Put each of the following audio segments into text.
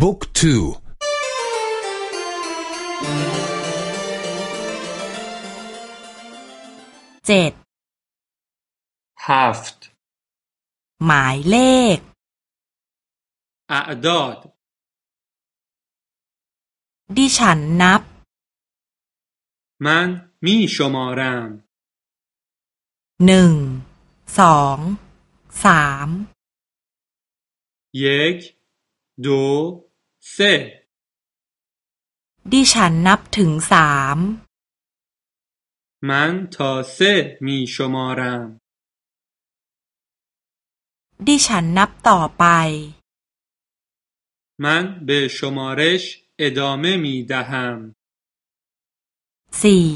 บุ๊กทูเจ็ดฮาฟต์หมายเลขอาดอดดิฉันนับ มันมีชมารามหนึ่ง สอง สาม یک دو سه ดิฉันนับถึงสาม من تا سه می شمارم ดิฉันนับต่อไป من به شمارش ادامه می دهم สี่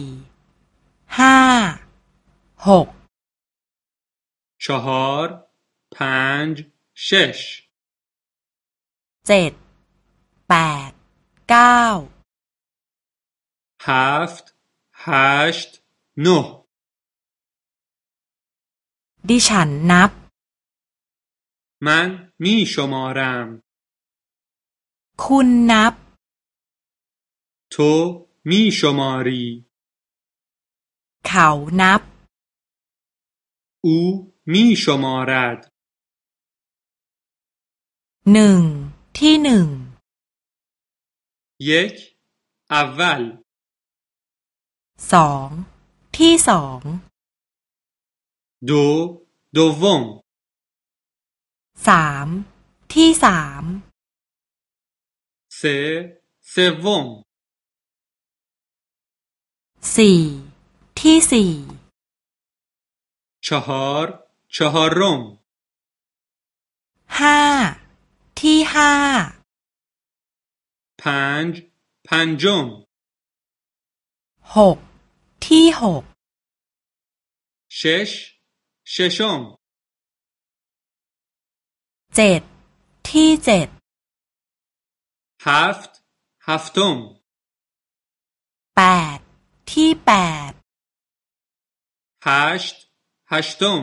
ห้าหก چهار پنج شش เจ็ดแปดเก้า هفت هشت نه ดิฉันนับ من می شمارم คุณนับ تو می شماری เขานับ او می شمارد หนึ่ง ที่หนึ่งยกอวัลสองที่สองดูดูวงสามที่สามเซเซวงสี่ที่สี่ชาร์ชาร์รง ห้า پنج پنجم หกที่หก شش ششم เจ็ดที่เจ็ด هفت هفتم แปดที่แปด هشت هشتم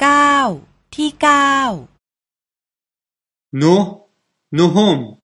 เก้าที่เก้า نه نهم